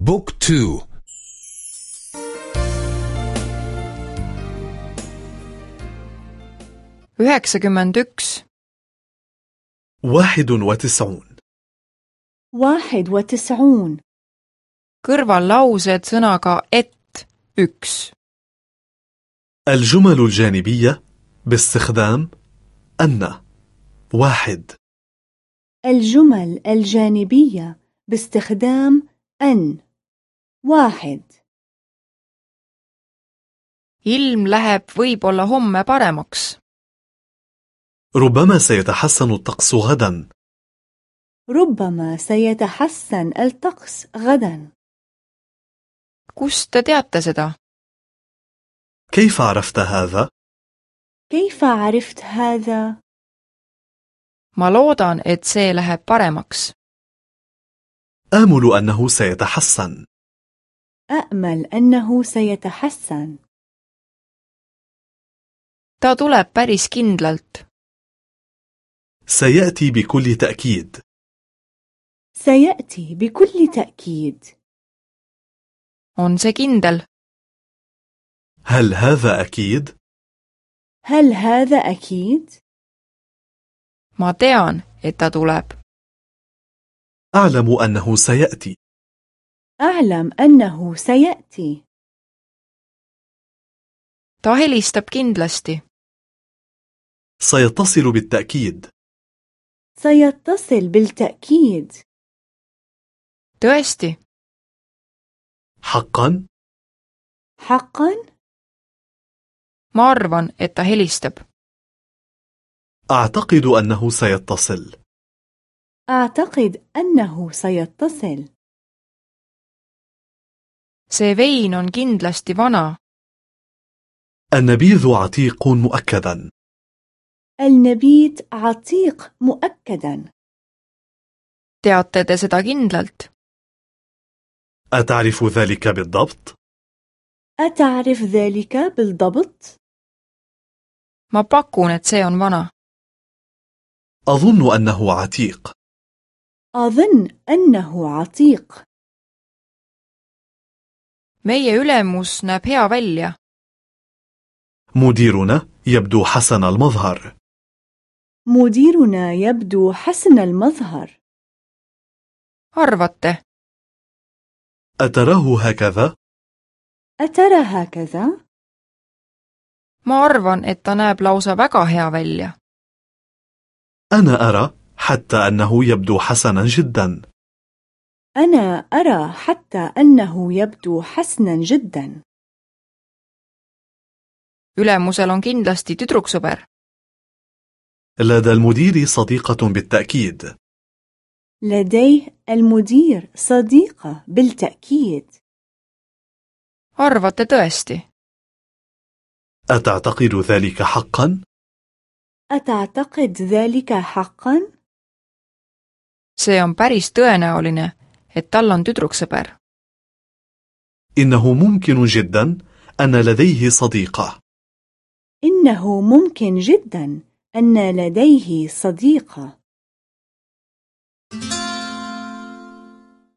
بوك تو. واحد وتسعون. واحد وتسعون. kõrvallaused sõnaga et üks الجمل الجانبية باستخدام أن. واحد. الجمل الجانبية باستخدام أن. واحد. Ilm läheb võib-olla homme paremaks. ربما سيتحسن الطقس غدا. ربما سيتحسن الطقس غدا. Kust te teate seda? كيف عرفت هذا؟ كيف عرفت هذا؟ ma loodan et see läheb paremaks. آمل أنه سيتحسن. أأمل أنه سيتحسن. Ta tuleb päris kindlalt. سيأتي بكل تأكيد. سيأتي بكل تأكيد. On see kindel. هل هذا أكيد؟ هل هذا أكيد؟ ma tean et ta tuleb. أعلم أنه سيأتي. أعلم أنه سيأتي. Ta helistab kindlasti. سيتصل بالتأكيد. سيتصل بالتأكيد. Tõesti. حقا؟ حقا؟ ma arvan et ta helistab. أعتقد أنه سيتصل. أعتقد أنه سيتصل. See vein on kindlasti vana. النبيذ عتيق مؤكدا. النبيت عتيق مؤكدا. Teate te seda kindlalt? أتعرف ذلك بالضبط؟ أتعرف ذلك بالضبط؟ ma pakun et see on vana. أظن أنه عتيق. أظن أنه عتيق. Meie ülemus näeb hea välja. مديرنا يبدو حسن المظهر. مديرنا يبدو حسن المظهر. Arvate. أتراه هكذا؟ أترى هكذا؟ ma arvan et ta näeb lausa väga hea välja. أنا أرى حتى أنه يبدو حسنا جدا. أنا أرى حتى أنه يبدو حسنا جدا. Ülemusel on kindlasti tüdruksõber. لدى المدير صديقة بالتأكيد. لديه المدير صديقة بالتأكيد. Arvate tõesti. أتعتقد ذلك حقا؟ أتعتقد ذلك حقا؟ see on päris tõenäoline. Et tal on tüdruksõber إنه ممكن جدا أن لديه صديقة. إنه ممكن جدا أن لديه صديقة.